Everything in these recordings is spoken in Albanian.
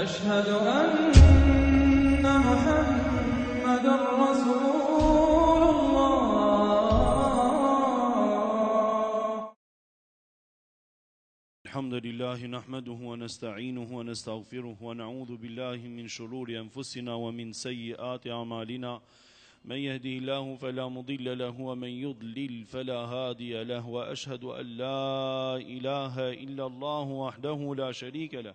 أشهد أن محمد رسول الله الحمد لله نحمده ونستعينه ونستغفره ونعوذ بالله من شرور أنفسنا ومن سيئات أعمالنا من يهدي الله فلا مضل له ومن يضلل فلا هادي له وأشهد أن لا إله إلا الله وحده لا شريك له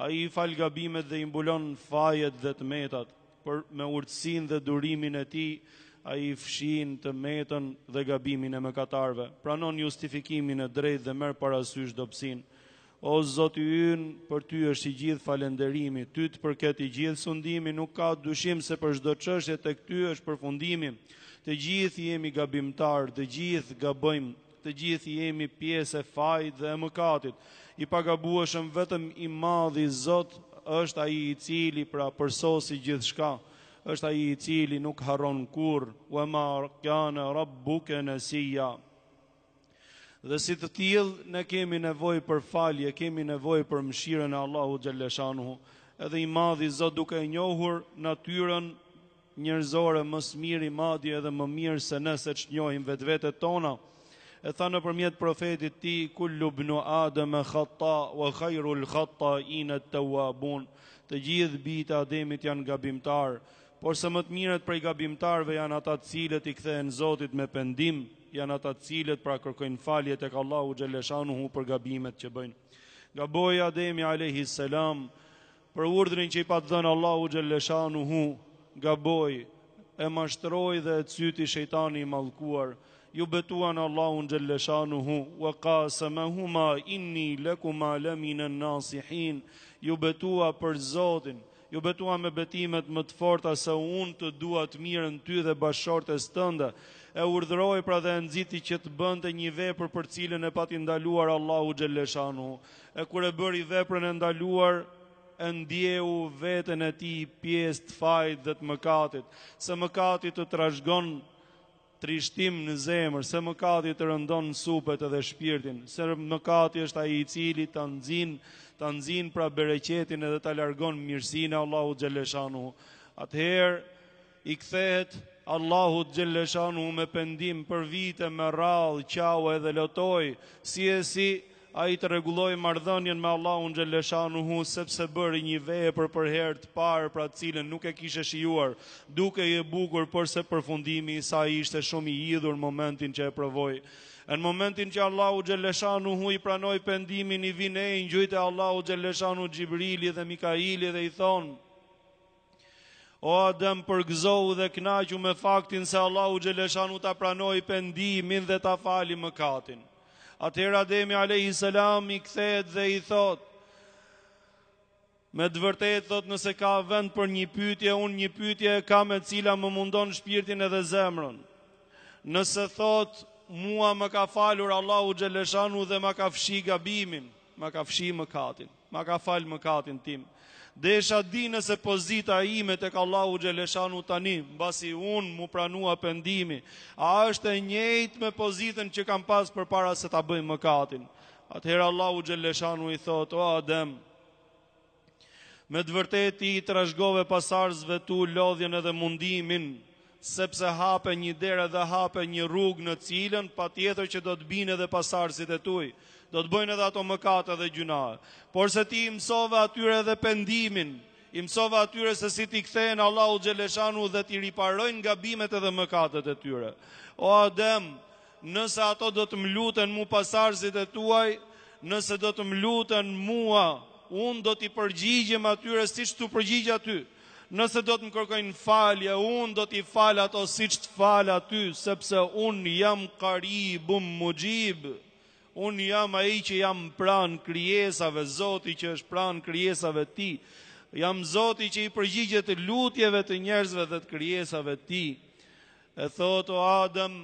Ai i fal gabimet dhe i mbulon fajet dhe të metat, por me urtësinë dhe durimin e Tij, Ai i fshin të metën dhe gabimin e mëkatarëve, pranon justifikimin e drejtë dhe merr parasysh dobësinë. O Zot i ynë, për Ty është i gjithë falënderimi, Ty të përket i gjithë sundimi, nuk ka dyshim se për çdo çështje tek Ty është përfundimi. Të gjithë jemi gabimtarë, të gjithë gabojmë, Të gjithë jemi pjesë e fajit dhe e mëkatit. I pagabueshëm vetëm i Madhi Zot është Ai i Cili pra përsosi gjithçka. Është Ai i Cili nuk harron kurrë. Wa ma kana rabbuka nasiya. Dhe si të tillë ne kemi nevojë për falje, kemi nevojë për mëshirën e Allahut xhalleshanuhu. Edhe i Madhi Zot duke e njohur natyrën njerëzore më së miri madje edhe më mirë se ne seç njohim vetvetet tona e tha nëpërmjet profetit të tij kullu bnu ademe khata wa khairul khatain at tawabun të gjithë bijtë e ademit janë gabimtarë porse më të mirët prej gabimtarëve janë ata të cilët i kthehen Zotit me pendim janë ata të cilët pra kërkojnë falje tek Allahu xhelleshanuhu për gabimet që bëjnë gaboi ademi alejhi selam Për urdhrin që i pat dhënë Allahu xhelleshanuhu, gaboi, e mashtroi dhe e cyti shejtani i mallkuar, iu betua në Allahun xhelleshanuhu, wa qasamahuma inni lakuma laminan nasihin, iu betua për Zotin, iu betua me betimet më të forta se unë të dua të mirën ty dhe bashkëshortes tënde, e urdhëroi pra dhe e nxiti që të bënte një vepër për të cilën e pati ndaluar Allahu xhelleshanuhu, E kur e bëri veprën e ndaluar, e ndjeu veten e tij pjesë të fajit dhe të mëkatit, se mëkati të trashëgon trishtim në zemër, se mëkati të rëndon supet edhe shpirtin, se mëkati është ai i cili ta nxin, ta nxin pra bereqetin edhe ta largon mirësinë e Allahut xhaleshanuhu. Atëherë I kthehet Allahut xhelleshanuhu me pendim për vite me radhë, qau edhe lotoi, si e si, ai të rregullojë marrëdhënien me Allahun xhelleshanuhu, sepse bëri një vepër për herë të parë pra të cilën nuk e kishte shijuar, dukej e bukur porse përfundimi i saj ishte shumë i hidhur momentin që e provoi. E në momentin që Allahu xhelleshanuhu i pranoi pendimin i vijnë engjujt e Allahut xhelleshanuhu Xhibrili dhe Mikaili dhe i thonë, O Adem, përgëzohu dhe kënaqu me faktin se Allahu xhaleshanu ta pranoi pendimin dhe ta fali mëkatin. Atëherë Ademi alayhi salam i kthehet dhe i thotë: Me të vërtetë thotë nëse ka vend për një pyetje, unë një pyetje kam e cila më mundon shpirtin edhe zemrën. Nëse thotë mua ma ka falur Allahu xhaleshanu dhe ma ka fshi gabimin, ma ka fshi mëkatin. Ma ka falë mëkatin tim. Desha di nëse pozita ime tek Allahu xhelle shanuhu tani, mbasi unë m'u pranua pendimi, a është e njëjtë me pozitën që kam pas përpara se ta bëjmë mëkatin. Atëherë Allahu xhelle shanuhu i thotë, o Adem, me të vërtetë ti i trashëgove pasardhësve tu lodhjen edhe mundimin, sepse hape një dere dhe hape një rrugë në cilën patjetër që do të binë edhe pasardhësit e tuj, do të bëjnë edhe ato mëkate dhe gjynahe. Porse ti i mësove atyre edhe pendimin, i mësove atyre se si t'i kthehen Allahu xhelle shanuhu dhe t'i riparojnë gabimet edhe mëkatet e tyre. O Adem, nëse ato do të më luten mu pasardhësit e tuaj, nëse do të më luten mua, unë do t'i përgjigjem atyre siç t'u përgjigja ty. Nëse do të më kërkojnë falje, unë do t'i fal ato siç të fala ty, sepse unë jam Karibun Muxhib. Unë jam Ai që jam pranë krijesave, Zoti që është pranë krijesave të Tij. Jam Zoti që i përgjigjet lutjeve të njerëzve dhe të krijesave të Tij. E thotë o Adem,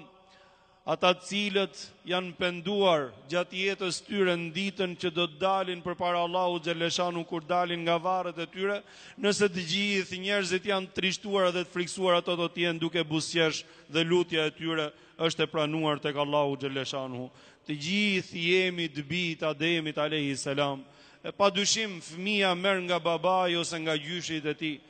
Ata të cilët janë penduar gjatë jetës tyre në ditën që do të dalin përpara Allahu xhelle shanuhu kur dalin nga varret e tyre, nëse të gjithë njerëzit janë të trishtuar dhe të frikësuar ato do të jenë duke buzëqesh dhe lutja e tyre është e pranuar tek Allahu xhelle shanuhu. Të gjithë jemi të bijtë Ademit alejhi selam. E pa dyshim, fëmija merr nga babai ose nga gjyshit e tij.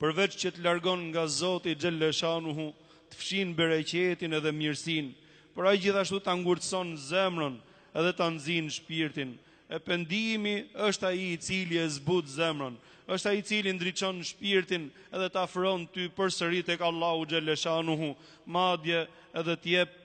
përveç që të largon nga Zoti xhelle shanuhu, të fshin bereqetin edhe mirësinë, por ai gjithashtu ta ngurtëson zemrën edhe ta nxin shpirtin. E pendimi është ai i cili e zbut zemrën, është ai i cili ndriçon shpirtin edhe të afron ty përsëri tek Allahu xhelle shanuhu, madje edhe të jep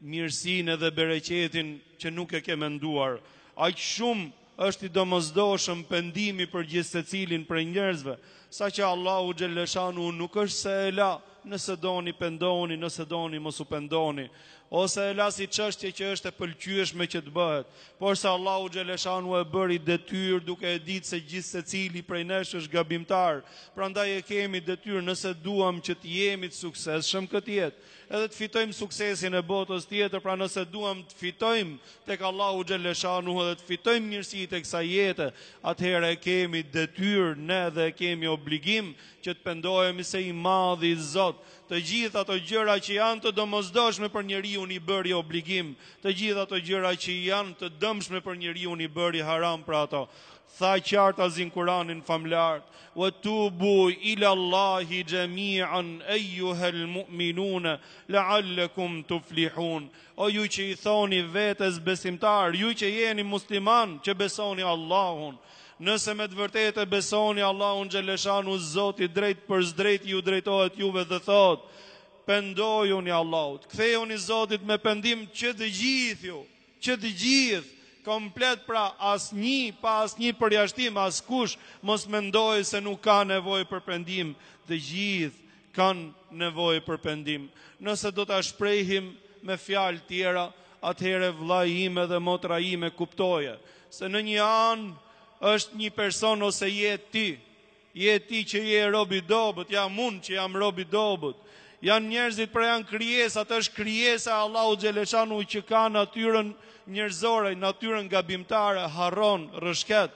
mirësinë dhe bereqetin që nuk e ke menduar. Aq shumë është i domosdoshëm pendimi për gjithsecilin prej njerëzve, saqë Allahu xhelle shanuhu nuk është se e la, nëse doni pendoni, nëse doni mos u pendoni, ose e la si çështje që është e pëlqyeshme që të bëhet, porse Allahu xhelle shanuhu e bëri detyrë duke e ditë se gjithsecili prej nesh është gabimtar, prandaj e kemi detyrë nëse duam që të jemi të suksesshëm këtë jetë. edhe të fitojmë suksesin e botës tjetër, pra nëse duam të fitojmë tek Allahu xhelle shanuhu edhe të fitojmë mirësitë e kësaj jete, atëherë e kemi detyrë ne dhe e kemi obligim që të pendohemi se i madhi Zot, të gjithë ato gjëra që janë të domosdoshme për njeriun i bëri obligim, të gjithë ato gjëra që janë të dëmshme për njeriun i bëri haram për ato. Tha qartazi në Kuranin famëlartë wa tubu ila Allahi jami'an ayyuhal mu'minun la'allakum tuflihun o ju që i thoni vetes besimtarë ju që jeni muslimanë që besoni Allahun nëse me të vërtetë e besoni Allahun xhelleshanuhu Zoti drejtpërdrejt ju drejtohet juve dhe thotë pendojuni Allahut kthejuni Zotit me pendim që të gjithë ju Që të gjithë, komplet pra asnji pa asnji përjashtim askush mos mendojë se nuk ka nevojë për pendim, të gjithë kanë nevojë për pendim. Nëse do ta shprehim me fjalë tjera, atëherë vëllai im edhe motra ime kuptoje se në një anë është një person ose je ti, Je ti që je rob i dobët, jam unë që jam rob i dobët. Janë njerëzit pra janë krijesat, është krijesa e Allahut xhelleshanuhu që ka natyrën njerëzore, natyrën gabimtare, harron, rrëshket.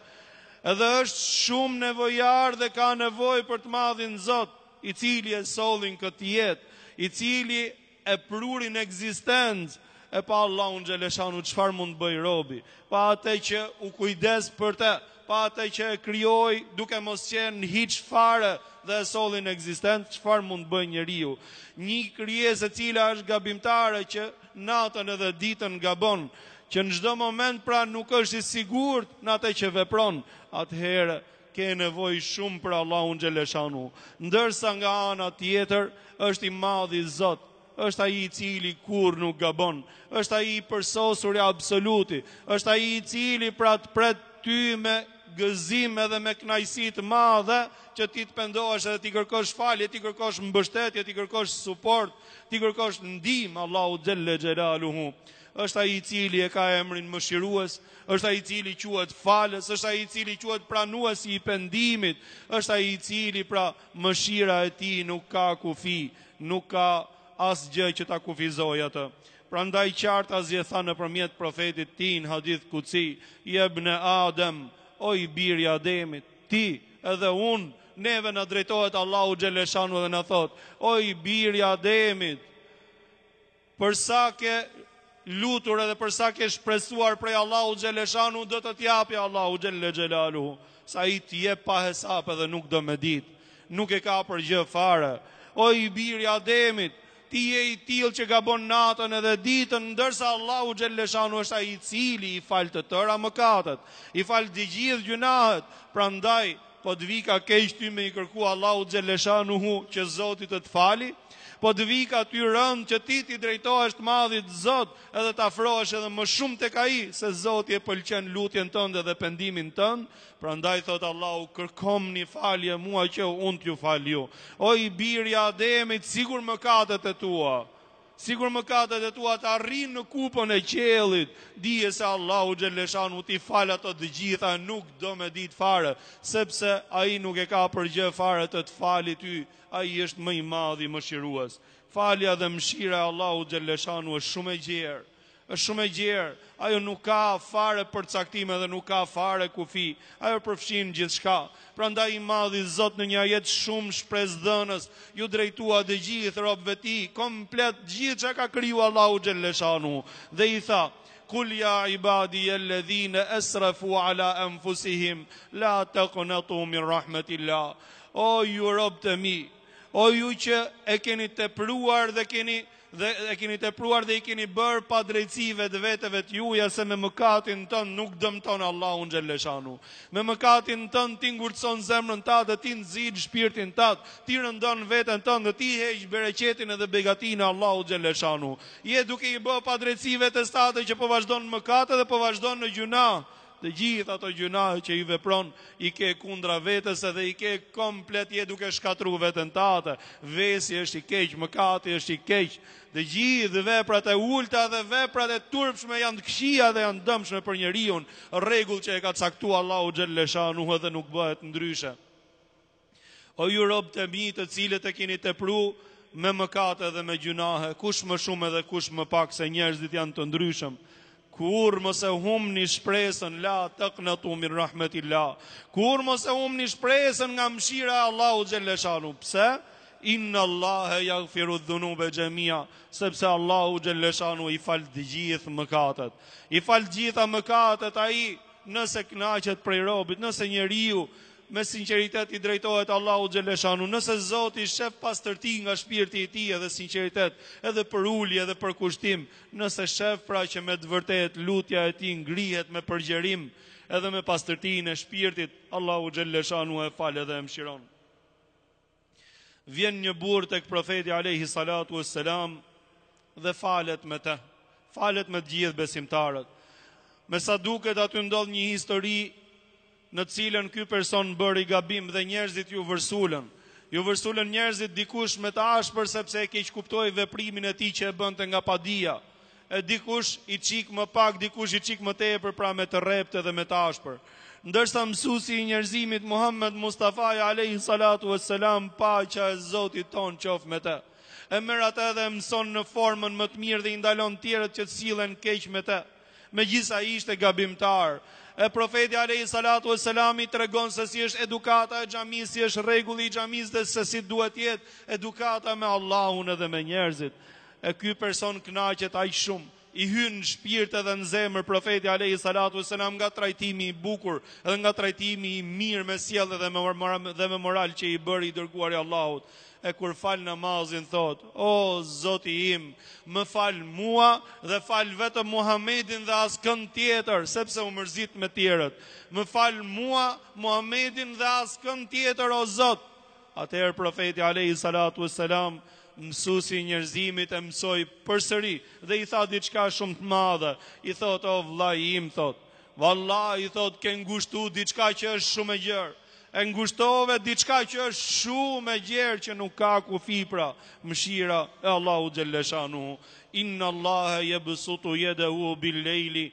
Edhe është shumë nevojar dhe ka nevojë për të madhin Zot, i cili e solli në këtë jetë, i cili E pruri në ekzistencë! E pa Allahun xhelleshanuhu çfarë mund të bëjë robi? Pa atë që u kujdes për të, pa atë që e krijoi duke mos qenë hiç fare dhe e solli në ekzistencë, çfarë mund të bëjë njeriu? Një krijesë e cila është gabimtare që natën edhe ditën gabon, që në çdo moment pra nuk është i sigurt në atë që vepron, atëherë ke nevojë shumë për Allahun xhelleshanuhu, ndërsa nga ana tjetër është i madhi Zot, është ai i cili kurrë nuk gabon, është ai i përsosuri absoluti, është ai i cili pra të pret ty me gëzim edhe me kënaqësi të madhe që ti të pendohesh edhe t'i kërkosh falje, t'i kërkosh mbështetje, t'i kërkosh suport, t'i kërkosh ndihmë Allahu xhelle xhelaluhu. Është ai i cili e ka emrin Mëshirues, është ai i cili quhet Falës, është ai i cili quhet Pranuesi i pendimit, është ai i cili pra mëshira e tij nuk ka kufi, nuk ka asgjë që ta kufizojë atë. Prandaj qartazi e tha nëpërmjet profetit tij në hadith kudsi, Jebne Adem, o i biri Ademit, ti, edhe unë, neve na drejtohet Allahu xhelleshanuhu dhe na thotë, o i biri Ademit, Për sa ke lutur edhe për sa ke shpresuar prej Allahut xhelleshanuhu do të t'i japi Allahu xhelle xhelaluhu. Se ai t'i jep pa hesap edhe nuk do me ditë. Nuk e ka për gjë fare. O i biri Ademit, ti je i tillë që gabon natën edhe ditën, ndërsa Allahu xhelleshanuhu është ai i cili i fal të tëra mëkatet, i fal të gjithë gjynahet, prandaj Po të vika keq ty me i kërku Allahut Xhelleshanuhu që Zoti të të fali? Po të vika ty rënd që ti t'i drejtohesh të madhit Zot edhe të afrohesh edhe më shumë tek ai se Zoti e pëlqen lutjen tënde dhe pendimin tënd? Prandaj thot Allahu kërkomni falje mua që unë t'ju fal ju. O i biri Ademit, sikur mëkatet e tua. Sikur mëkatet e tua të arrijnë në kupën e qiellit, dije se Allahu xhelleshanuhu t'i fal ato të gjitha e nuk do me ditë fare, sepse Ai nuk e ka për gjë fare të të fali ty, Ai është më i Madhi Mëshirues. Falja dhe mëshira e Allahut xhelleshanuhu është shumë e gjerë, Është shumë e gjerë. Ajo nuk ka fare përcaktime dhe nuk ka fare kufi. Ajo përfshin gjithçka. Prandaj i madhi Zot në një ajet shumë shpresëdhënës iu drejtua të gjithë robëve të Tij komplet gjithçka ka kriju Allahu xhelleshanuhu dhe i tha, Kul ja ibadijel-ledhine esrafu ala enfusihim la taknetu min rahmetillah. O ju robët e mi, o ju që e keni tepruar dhe keni Dhe e keni tepruar dhe i keni bërë padrejtësi vetveteve të juja se me mëkatin tënd nuk dëmton Allahun xhelleshanuhu. Me mëkatin tënd ti ngurtëson zemrën tate dhe ti nxin shpirtin tat, ti rëndon veten tënde dhe ti heq bereqetin edhe begatinë e Allahut xhelleshanuhu. Je duke i bërë padrejtësi vetes tate që po vazhdon në mëkate dhe po vazhdon në gjynah. Të gjithë ato gjynahe që i vepron i ke kundra vetes edhe i ke komplet je duke shkatrru veten tate. Vesi është i keq, mëkati është i keq. Të gjithë veprat e ulta dhe veprat e turpshme janë të këqija dhe janë të dëmshme për njeriun, rregull që e ka caktuar Allahu xhelleshanuhu dhe nuk bëhet ndryshe. O ju robët e mi të cilët e keni tepru me mëkate dhe me gjynahe, kush më shumë edhe kush më pak se njerëzit janë të ndryshëm, kurrë mos e humni shpresën la taknetu min rahmetillah. Kurrë mos e humni shpresën nga mëshira e Allahut xhelleshanuhu. Pse? Inna Allahe jagfiru dhunube xhemia, sepse Allahu xhelleshanuhu i fal të gjithë mëkatet. I fal të gjitha mëkatet ai nëse kënaqet prej robit, nëse njeriu me sinqeritet i drejtohet Allahut Xhelleshanuhu, nëse Zoti shef pastërti nga shpirti i tij edhe sinqeritet, edhe përulje edhe përkushtim, nëse shef pra që me të vërtetë lutja e tij ngrihet me përgjërim edhe me pastërtinë e shpirtit, Allahu Xhelleshanuhu e fal edhe e mëshiron. Vjen një burrë tek Profeti alejhi salatu ue selam dhe falet me të, falet me të gjithë besimtarët. Me sa duket aty ndodh një histori në të cilën ky person bëri gabim dhe njerëzit iu vërsulën. Iu vërsulën njerëzit dikush me të ashpër sepse e keqkuptoi veprimin e tij që e bënte nga padija. e dikush i çik më pak, dikush i çik më tepër, pra më të rreptë dhe më të ashpër. Ndërsa mësusi i njerëzimit Muhammed Mustafa alayhi salatu wassalam paqja e Zotit tonë qoftë me të. E merr atë edhe e mëson në formën më të mirë dhe i ndalon të tjerët që të sillen keq me të. Megjithëse ai ishte gabimtar, e profeti alayhi salatu wassalam i tregon se si është edukata e xhamisë, si është rregulli i xhamisë dhe se si duhet të jetë edukata me Allahun edhe me njerëzit. E ky person kënaqet aq shumë, i hyn në shpirt edhe në zemër Profeti alejhi salatu ves selam nga trajtimi i bukur dhe nga trajtimi i mirë me sjellje dhe me moral që i bëri i dërguari i Allahut. E kur fal namazin thotë, O Zoti im, më fal mua dhe fal vetëm Muhamedin dhe askënd tjetër, sepse u mërzit me tjerët. Më fal mua, Muhamedin dhe askënd tjetër, O Zot. Atëherë profeti alejhi salatu ves selam, mësusi i njerëzimit e mësoi përsëri dhe i tha diçka shumë të madhe. I thotë o vllai im thotë, vallahi i thotë ke ngushtu diçka që është shumë e gjerë. E ngushtove diçka që është shumë e gjerë që nuk ka kufi pra, mëshira e Allahu xhelleshanu. Inna Allahe yabsutu yadahu bil-laili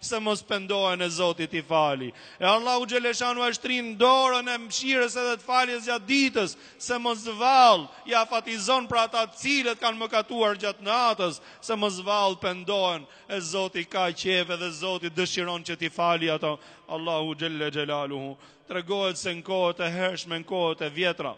se mos pendohen e Zoti t'i fali. E Allahu xhelleshanu e shtrin dorën e mshirës edhe të faljes gjatë ditës, se mos vallë, i afatizon për ata të cilët kanë mëkatuar gjatë natës, se mos vallë pendohen e Zoti ka qejf edhe Zoti dëshiron që t'i fali ato. Allahu xhelle xhelaluhu, tregohet se në kohët e hershme, në kohët e vjetra,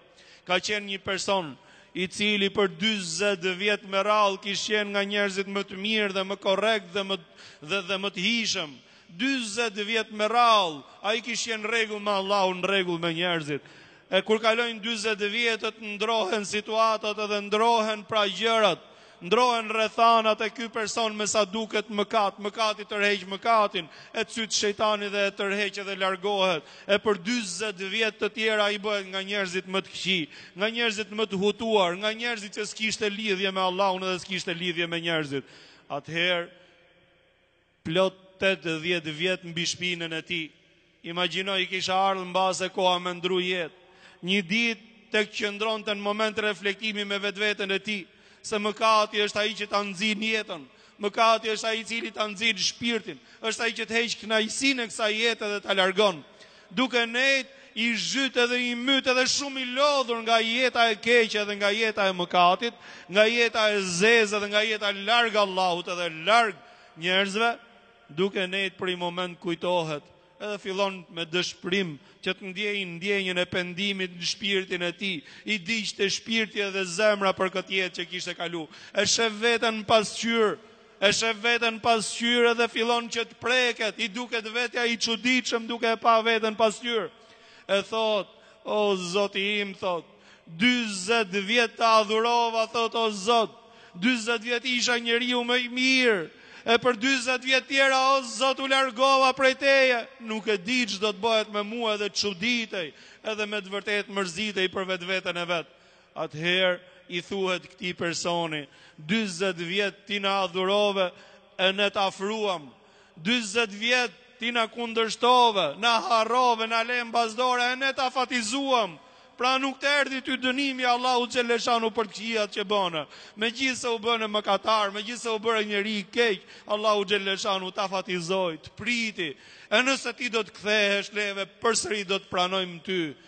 Ka qenë një person i cili për 40 vjet me rrallë kish qenë nga njerëzit më të mirë dhe më korrekt dhe më dhe dhe më të hijshëm. 40 vjet me rrallë ai kish qenë n'rregull me Allahun, n'rregull me njerëzit. E kur kalojnë 40 vjetët ndrohen situatat edhe ndrohen pra gjërat. Ndrohen rrethanat e ky person me sa duket mëkat, mëkati tërheq mëkatin, e cyt shejtani dhe e tërheq edhe largohet, e për dyzet vjet të tjera ai bëhet nga njerëzit më të këqij, nga njerëzit më të hutuar, nga njerëzit që s'kishte lidhje me Allahun edhe s'kishte lidhje me njerëzit. Atëherë, Plot tetëdhjetë vjet mbi shpinën e tij. Imagjino i kish ardh mbase koha me ndru jetë. Nji ditë tek qëndronte në moment reflektimi me vetveten e tij, se mëkati është ai që ta nxin jetën, mëkati është ai i cili ta nxin shpirtin, është ai që të heq kënaqësinë e kësaj jete dhe ta largon. Duke nejt, i zhyt edhe i myt edhe shumë i lodhur nga jeta e keqe edhe nga jeta e mëkatit, nga jeta e zezë edhe nga jeta larg Allahut edhe larg Njerëzve, duke nejtë për i moment kujtohet, edhe fillon me dëshpërim që të ndjejnë ndjenjën e pendimit në shpirtin e tij, i digjte shpirti edhe zemra për këtë jetë që kishte kalu, e shef veten në pasqyrë, e shef veten në pasqyrë edhe fillon që të preket, i duket vetja i çuditshëm duke e pa veten n'pasqyrë, e thotë, o zoti im, thotë, Dyzet vjet të adhurova, thotë o Zot, dyzet vjet isha njeriu më i mirë, e për dyzet vjet tjera o Zot u largova prej Teje, nuk e di ç'do të bëhet me mua edhe çuditej, edhe me të vërtetë mërzitej për vetveten e vet. Atëherë i thuhet këtij personi, dyzet vjet ti na adhurove e ne t'afruam, Dyzet vjet ti na kundërshtove, na harrove, na le mbas dore e ne t'afatizuam. Pra nuk të erdhi ty dënimi i Allahut xheleshanu për të këqijat që bëne. Megjithëse u bëne mëkatar, megjithëse u bëre njeri i keq, Allahu xheleshanu t'afatizoi, të priti. E nëse ti do të kthehesh neve përsëri do të pranojmë ty.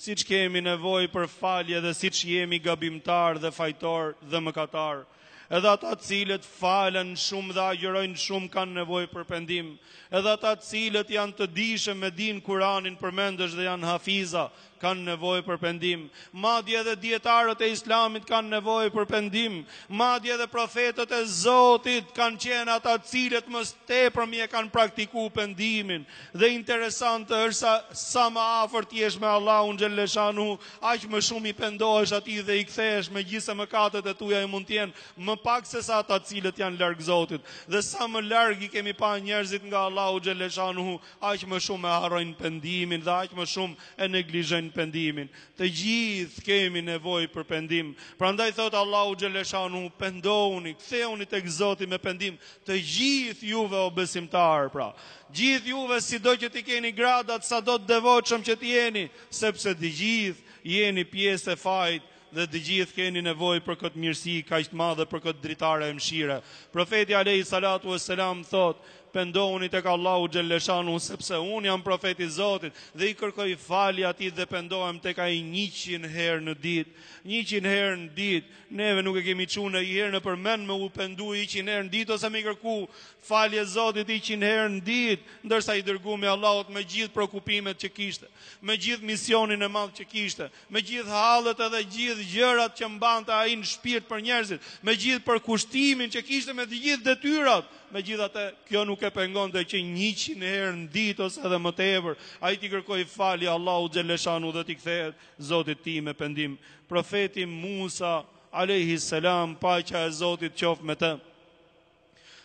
Siç kemi nevojë për falje dhe siç jemi gabimtarë dhe fajtorë dhe mëkatarë, edhe ata të cilët falen shumë dhe agjërojnë shumë kanë nevojë për pendim. Edhe ata të cilët janë të dijshëm e dinë Kur'anin përmendësh dhe janë hafiza, kanë nevojë për pendim. Madje edhe dijetarët e Islamit kanë nevojë për pendim. Madje edhe profetët e Zotit kanë qenë ata të cilët më së tepërmi e kanë praktikuar pendimin. Dhe interesante është sa sa më afër ti jesh me Allahun xhelle shanu, aq më shumë i pendohesh atij dhe i kthehesh, megjithëse mëkatet e tuja mund të jenë më pak se sa ata të cilët janë larg Zotit. Dhe sa më larg i kemi pa njerëzit nga Allahu xhelle shanu, aq më shumë e harrojnë pendimin dhe aq më shumë e neglizhojnë pendimin. Të gjithë kemi nevojë për pendim. Prandaj thotë Allahu xhelle shanu, pendohuni, kthehuni tek Zoti me pendim, të gjithë juve o besimtarë, pra. Gjithë juve sido që t'i keni gradat sado të devotshëm që të jeni sepse të gjithë jeni pjesë e fajit dhe të gjithë keni nevojë për këtë mirësi kaq të madhe për këtë dritare mëshire profeti alejhi salatu ue selam thotë pendohuni tek Allahu xhelleshanuhu sepse unë jam profet i Zotit dhe i kërkoj falje atij dhe pendohem tek ai njëqind herë në ditë njëqind herë në ditë neve nuk e kemi çu nji herë nëpër mend me u pendu iqind herë në ditë ose me i kërku Falje Zotit i qind herë n'ditë, ndërsa i dërgumi i Allahut me gjithë prokupimet që kishte, me gjithë misionin e madh që kishte, me gjithë hallet edhe gjithë gjërat që mbante ai n'shpirt për njerëzit, me gjithë përkushtimin që kishte me të gjithë detyrat, megjithatë kjo nuk e pengonte që njëqind herë n'ditë ose edhe më tepër ai t'i kërkojë falje Allahut xhelleshanu dhe t'i kthehet Zotit tij me pendim. Profeti Musa, alejhi selam, paqja e Zotit qoftë me të,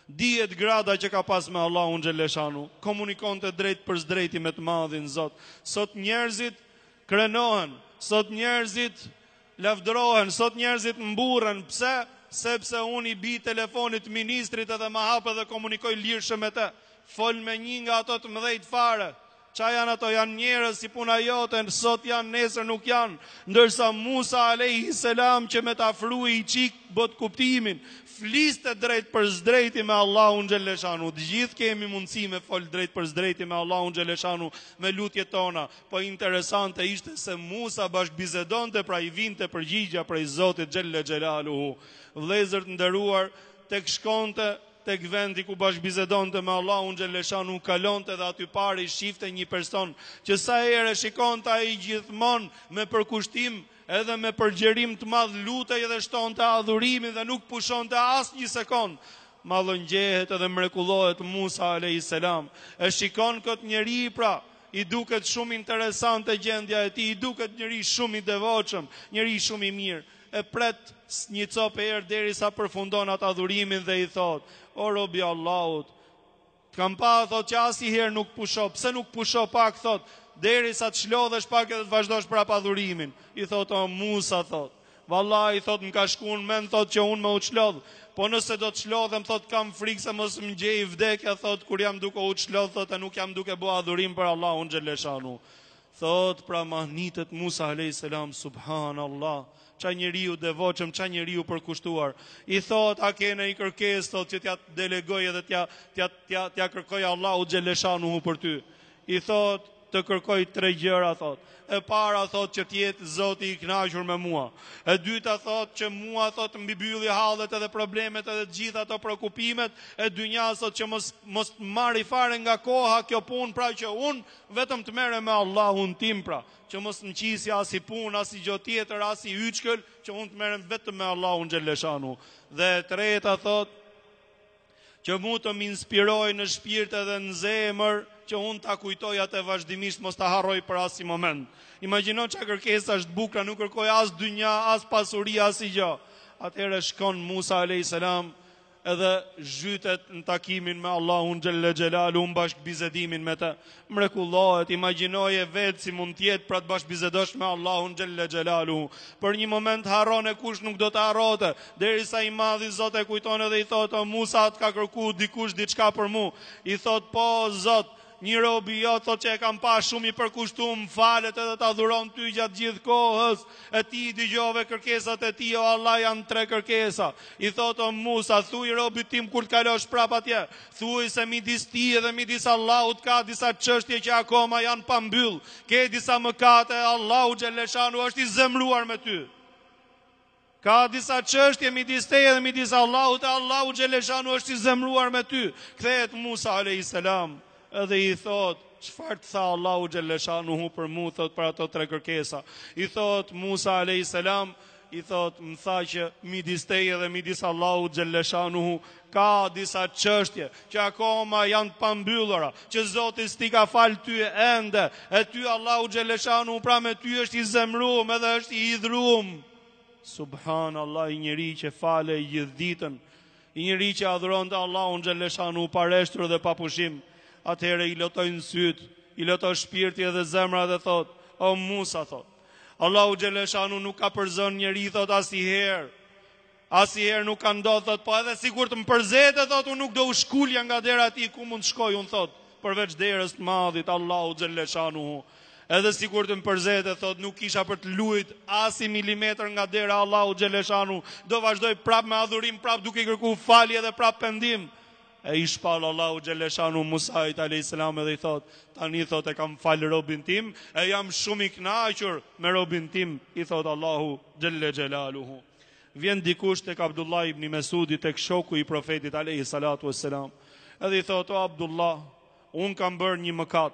Dihet grada që ka pas me Allahun Xhelleshanuhu, komunikonte drejtpërsëdrejti me të madhin Zot. Sot njerëzit krenohen, sot njerëzit lavdërohen, sot njerëzit mburren, pse? Sepse unë i bi telefonit ministrit edhe ma hap edhe komunikoj lirshëm me te. Fol me një nga ato të mdhejt fare, Ça janë ato janë njerëz si puna jote, sot janë nesër nuk janë, ndërsa Musa alejhi selam që me ta afru i çik bot kuptimin, fliste drejtpërsëdrejti me Allahun xhelleshanuhu. Të gjithë kemi mundësi me fol drejtpërsëdrejti me Allahun xhelleshanuhu me lutjet tona. Po interesante ishte se Musa bashkëbisedonte pra i vinte përgjigja prej Zotit xhelle xhelaluhu. Vëllezër të nderuar, tek shkonte tek vendi ku bashkëbisedonte me Allahun xhelleshanuhu kalonte dhe aty pari shifte nji person që sa here e shikonte ai gjithmon me përkushtim edhe me përgjerim të madh lutej dhe shtonte adhurimin dhe nuk pushonte asnji sekond mallëngjehet edhe mrekullohet Musa alejhi selam e shikon kët njeri pra i duket shum interesante gjendja e tij i duket njeri shum i devotshëm njeri shum i mirë E pret nji cop herë derisa përfundon atë adhurimin dhe i thot, o rob i Allahut, të kam pa thot që asi herë nuk pushon, pse nuk pusho pak thot, derisa të shlodhesh pak edhe të vazhdosh prap adhurimin, i thot o Musa thot, vallahi thot më ka shku në mend thot që unë me u shlodh, po nëse do të shlodhem thot kam frikë se mos më gjej vdekja thot kur jam duke u shlodh thot e nuk jam duke bo adhurim për Allahun xhelleshanuhu. Thotë pra mahnitet Musa alejhi selam subhanallah ça njeri i devotshëm, ça njeri i përkushtuar. I thot, a ke nai kërkes, thot, që t'ja delegoj edhe t'ja t'ja t'ja t'ja kërkoj Allahut xhelleshanuhu për ty. I thot, të kërkoj tre gjëra, thot. E para thot që t'jetë Zoti i kënaqur me mua. E dyta thot që mua thot m'i mbylli hallet edhe problemet edhe të gjitha ato preokupimet e dynjas thot që mos më marri fare nga koha kjo punë pra që un Vetëm të merrem me Allahun tim pra, që mos më qisi asi punë, asi gjë tjetër, asi yçkël, që unë të merrem vetëm me Allahun xhelleshanuhu. Dhe e treta thot që mu të më inspirojë në shpirt edhe në zemër, që unë ta kujtoj atë vazhdimisht mos ta harroj për asnjë moment. Imagjino ça kërkesash të bukra, nuk kërkoi as dynja, as pasuri, asi gjë. Atëherë shkon Musa alejhi selam edhe zhytet në takimin me Allahun xhelle xhelaluhu në bashkëbisedimin me të. Mrekullohet, imagjinoje vetë si mund të jetë pra të bashkëbisedosh me Allahun xhelle xhelaluhu. Për një moment harron e kush nuk do të harrote, derisa i madhi Zot e kujton edhe i thotë o Musa të ka kërku dikush diçka për mua. I thotë po Zot, Një rob i jot thotë që e kam pa shumë i përkushtum, falet edhe ta dhuron ty gjatë gjithë kohës e ti i dëgjove kërkesat e tij o Allah janë tre kërkesa. I thotë o Musa, thuj robit tim kur të kalosh prapë atje, thuaj se midis tij dhe midis Allahut ka disa çështje që akoma janë pa mbyll, ke disa mëkate e Allahu xhelleshanu është i zemëruar me ty. Ka disa çështje midis teje edhe midis Allahut e Allahu xheleshanu është i zemruar me ty. Kthehet Musa alejhi selam edhe i thot, çfarë të tha Allahu xheleshanuhu për mu thot për ato tre kërkesa. I thot Musa alejhi selam i thot më tha që midis teje dhe midis Allahut xheleshanu Ka disa çështje që akoma janë pambyllura, që Zoti s't'i ka falë ty ende, e ty Allahu xheleshanu pra me ty është i zemrum edhe është i idhrum. Subhan Allah i njeri që falej gjithë ditën, i njeri që adhuronte Allahun xheleshanu pareshtur dhe papushim, atëhere i lotojnë sytë, i loton shpirti edhe zemra dhe thotë, o Musa thotë, Allahu xheleshanu nuk ka përzën njeri thotë asnjiherë, Asnjëherë nuk ka ndodhë, thotë, po edhe sikur të më përzente, thotë, unë nuk do u shkulja nga dera e tij, ku mund të shkoj unë, thotë, përveç derës të të Madhit, Allahu xhelleshanuhu. Edhe sikur të më përzente, thotë, nuk kisha për të lujt as i milimetër nga dera e Allahut xhelleshanuhu, do vazhdoj prapë me adhurim, prapë duke i kërkuar falje dhe prapë pendim. E i shpall Allahu xhelleshanuhu Musait alejhiselam edhe i thotë, tani thotë e kam falë robin tim, e jam shumë i kënaqur me robin tim, i thotë Allahu xhellexhelaluhu. Vjen dikush tek Abdullah ibni Mesudi tek shoku i Profetit alejhi salatu uasselam, edhe i thotë o Abdullah, unë kam bërë një mëkat.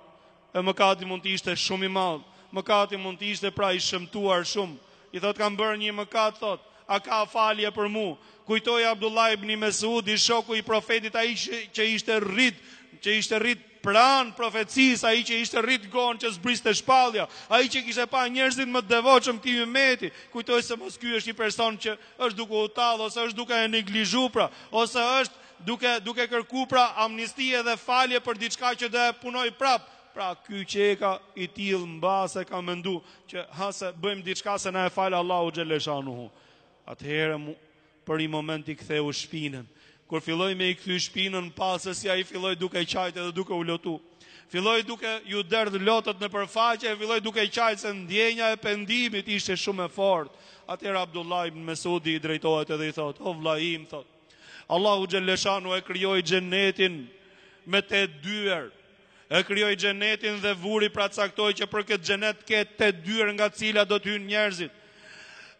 E mëkati mund të ishte shumë i madh. Mëkati mund të ishte pra i shëmtuar shumë. I thotë kam bërë një mëkat, thotë, a ka falje për mu? Kujtoi Abdullah ibn Mesudi, shoku i Profetit ai që ishte rrit, që ishte rrit Pranë profecisë, ai që ishte rrit kohën që zbriste shpallja, ai që kishte pa njerëzit më t'devotshëm t'këtij ymmeti, kujtoi se mos ky është një person që është duke u tall ose është duke e neglizhu pra, ose është duke duke kërku pra amnisti edhe falje për diçka që do e punoj prap. Pra ky qeka i till mbase ka mendu që hajt se bëjmë diçka se na e fal Allahu xheleshanuhu. Atëherë Për një moment i ktheu shpinën. Kur filloi me i kthy shpinën, pa se si ai filloi duke qajtë dhe duke u lotu. Filloi duke ju derdh lotët nëpër faqe e filloi duke qajtë se ndjenja e pendimit ishte shumë e fortë. Atëherë Abdullah ibn Mesudi i drejtohet edhe i thotë: "O vëlla im, thotë, Allahu xhelleshanu e krijoi xhenetin me tetë dyer, E krijoi xhenetin dhe vuri pra caktoi që për këtë xhenet ketë tetë dyer nga të cilat do të hyjnë njerëzit.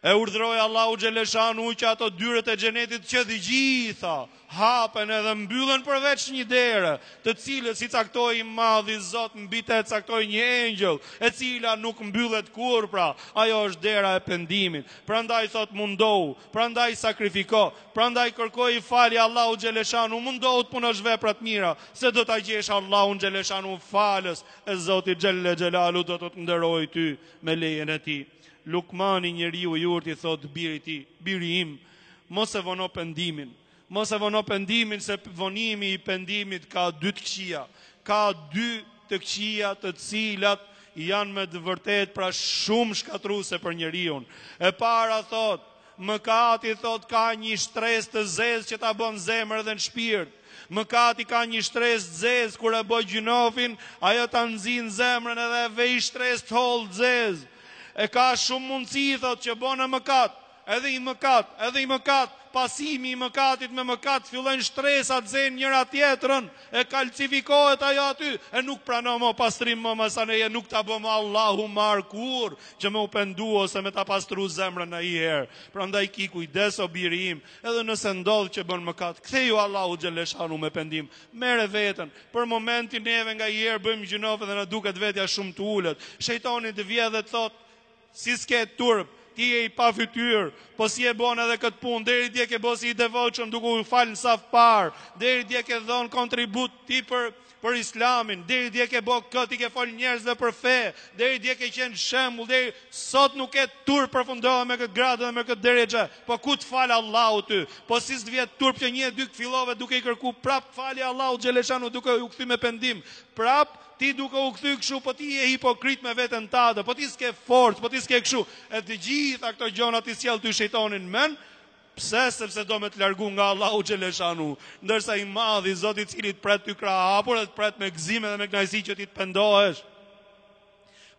E urdhëroi Allahu xheleshanu që ato dyert e xhenetit që të gjitha hapen edhe mbyllen përveç një dere, të cilës i caktoi i madhi Zot mbi të e caktoi një engjëll, e cila nuk mbyllet kurrë pra, ajo është dera e pendimit. Prandaj thot mundohu, prandaj sakrifiko, Prandaj kërkoji falje Allahut Xheleshanu, mundohu të punosh vepra të mira, se do ta gjesh Allahun Xheleshanu falës, e Zoti Xhelle Xhelalu do të të nderojë ty me lejen e Tij. Lukmani njeriu i urtë i thotë birit të tij, biri im, mos e vono pendimin. Mos e vono pendimin se vonimi i pendimit ka dy të këqija. Ka dy të këqija të cilat janë me të vërtetë pra shumë shkatruese për njeriun. E para thotë Mëkati, thotë, ka nji shtresë të zezë që ta bon n'zemër edhe në shpirt. Mëkati ka nji shtresë të zezë, kur e bo gjynofin, ajo ta nxinë zemrën edhe e vej shtresë të hollë të zezë. E ka shumë mundësi, thotë, që bon mëkat, edhe i mëkat, edhe i mëkat, pasimi i mëkatit me mëkat fillojnë shtresat zënë njëra tjetrën, E kalcifikohet ajo aty E nuk pranon mo pastrim mo masanej e nuk ta bën më Allahu mbarë kurrë Që me u pendu ose me ta pastru zemrën naiherë Prandaj ki kujdes o biri im Edhe nëse ndodh që bën mëkat Ktheju Allahut Xheleshanu me pendim Merre veten Për momentin neve ngaiherë bëjmë gjynof edhe na duket vetja shumë të ulët Shejtoni të vjen dhe të thotë Si s'ke turp, ti je i pafytyrë, po si e bon edhe këtë punë, deri dje ke bo si i devotshëm duke u fal në saf parë, deri dje ke dhon kontribut ti për për islamin, deri dje ke bo kët i ke fol njerzve për fe, deri dje ke qen shembull, deri sot nuk ke turp përfundove me kët gradë dhe me kët derexhe, po ku të fal Allahu ty, po si s'të vjen turp që një e dy fillove duke i kërku prap falje Allahut xheleshanu duke ju kthy me pendim prap Ti duke u kthy kështu, po ti je hipokrit me veten tënde, po ti s'ke forcë, po ti s'ke kështu. E të gjitha këto gjona t'i sjell ty shejtani n'men. Pse? Sepse do me të largu nga Allahu xheleshanu. Ndërsa i madhi Zot i cili të pret ty krahëhapur dhe të pret me gëzim edhe me kënaqësi që ti të pendohesh.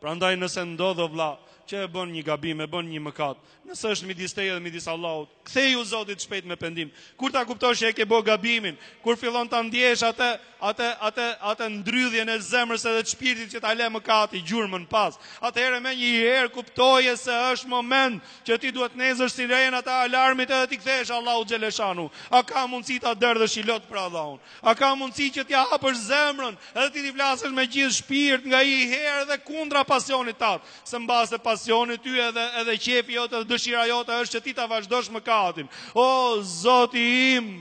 Prandaj nëse ndodh o vlla që e bën një gabim, e bën një mëkat, Nëse është midis teje dhe midis Allahut, ktheju Zotit shpejt me pendim. Kur ta kuptosh që e ke bë gabimin, kur fillon ta ndjesh atë atë atë atë ndrydhjen e zemrës edhe të shpirtit që ta lë mëkati gjurmën pas, atëherë menjëherë kuptoje se është moment që ti duhet t'nezësh sirenat e alarmit edhe t'i kthehesh Allahut xheleshanu. A ka mundësi ta derdhësh i lot për Allahun? A ka mundësi që t'ia hapësh zemrën edhe ti t'i flasësh me gjithë shpirt ngaiherë dhe kundra pasionit tat? se mbase pasioni yt edhe edhe qefi jote edhe dëshira jote është që ti ta vazhdosh mëkatin. O zoti im,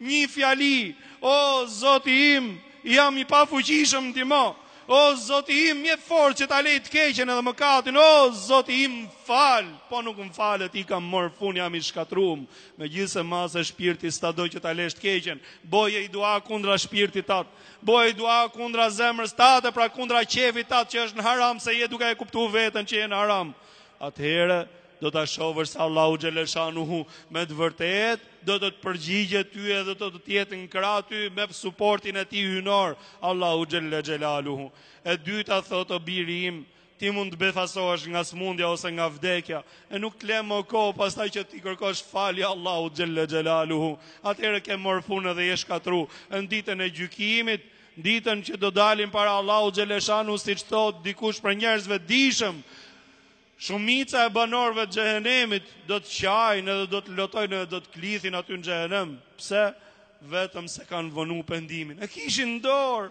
një fjali, o zoti im, jam i pafuqishëm ndihmo, o zoti im, m'jep forcë që ta lej të keqen edhe mëkatin, o zoti im, m'fal, po nuk më fale ti, kam marrë fund, jam i shkatrrum, megjithëse mbase shpirti s'ta do që ta lesh të keqen, boje një dua kundra shpirtit tat, Boj dua kundra zemrës tate, pra kundra qefit tat që është në haram se je duke e kuptuar veten që je në haram. Atëherë do ta shohësh se Allahu xhelle shanuhu me të vërtetë do të të përgjigjet ty edhe do të jetë në krah ty me suportin e tij hynor Allahu xhelle xhelaluhu e dyta thotë o biri im Ti mund të befasohesh nga sëmundja ose nga vdekja, e nuk të le më kohë pastaj që t'i kërkosh falje Allahut xhelle xhelaluhu. Atëherë ke marrë fund edhe je shkatrru. Në ditën e gjykimit, në ditën që do dalim para Allahut xhelle shanuhu, siç thotë dikush prej njerëzve t'dijshëm, shumica e banorëve të xhehenemit do të qajnë dhe do të lotojnë dhe do të klithin aty në xhehenem. Pse? Vetëm se kanë vonu pendimin. E kishin n'dorë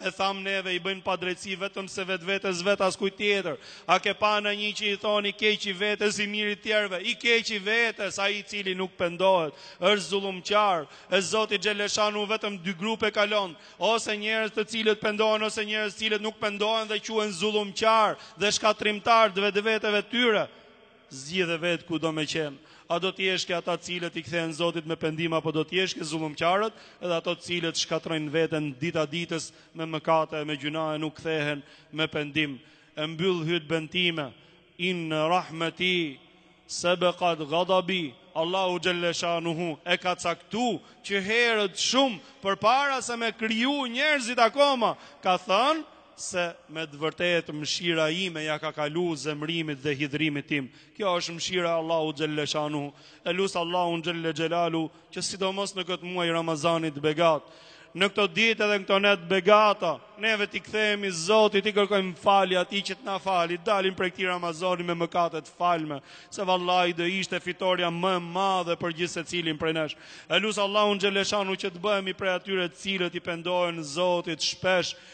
E thamë neve i bëjnë padrejtësi vetëm se vetvetes vetë askujt tjetër. A ke pa nanji që i thonë i keqi i vetes i miri i të tjerëve. I keqi i vetes, ai i cili nuk pendohet, është zullumqar. E zoti xhelle shanuhu vetëm dy grupe kalon. Ose njerëz të cilët pendohen, ose njerëz të cilët nuk pendohen dhe quhen zullumqarë dhe shkatërrimtarë të vetveteve tyre. Zgjidhe vetë ku do me qenë. A do të jesh ke ata të cilët i kthehen Zotit me pendim apo do të jesh ke zullumqarët dhe ato të cilët shkatrrojnë veten dita ditës me mëkate e me gjyna e nuk kthehen me pendim. E mbyll hytben time. Inne rahmeti sebekat gadabi. Allahu xhelle shanuhu e ka caktu që herët shumë përpara se me kriju njerëzit akoma ka thënë se me të vërtetë mëshira ime ja ka kalu zemërimit dhe hidhrimit tim. Kjo është mëshira e Allahu xhelle shanuhu. E lus Allahun xhelle xhelaluhu që sidomos në këtë muaj Ramazani t'begatë. Në këto ditë edhe në këto net t'begata, neve t'i kthehemi Zotit, t'i kërkojmë falje atij që t'na fali, t'dalim prej këtij Ramazani me mëkate t'falme, se vallahi do ishte fitorja më e madhe për gjithsecilin prej nesh. E lus Allahun xhelle shanuhu që të bëhemi prej atyre t'cilët i pendohen Zotit shpesh,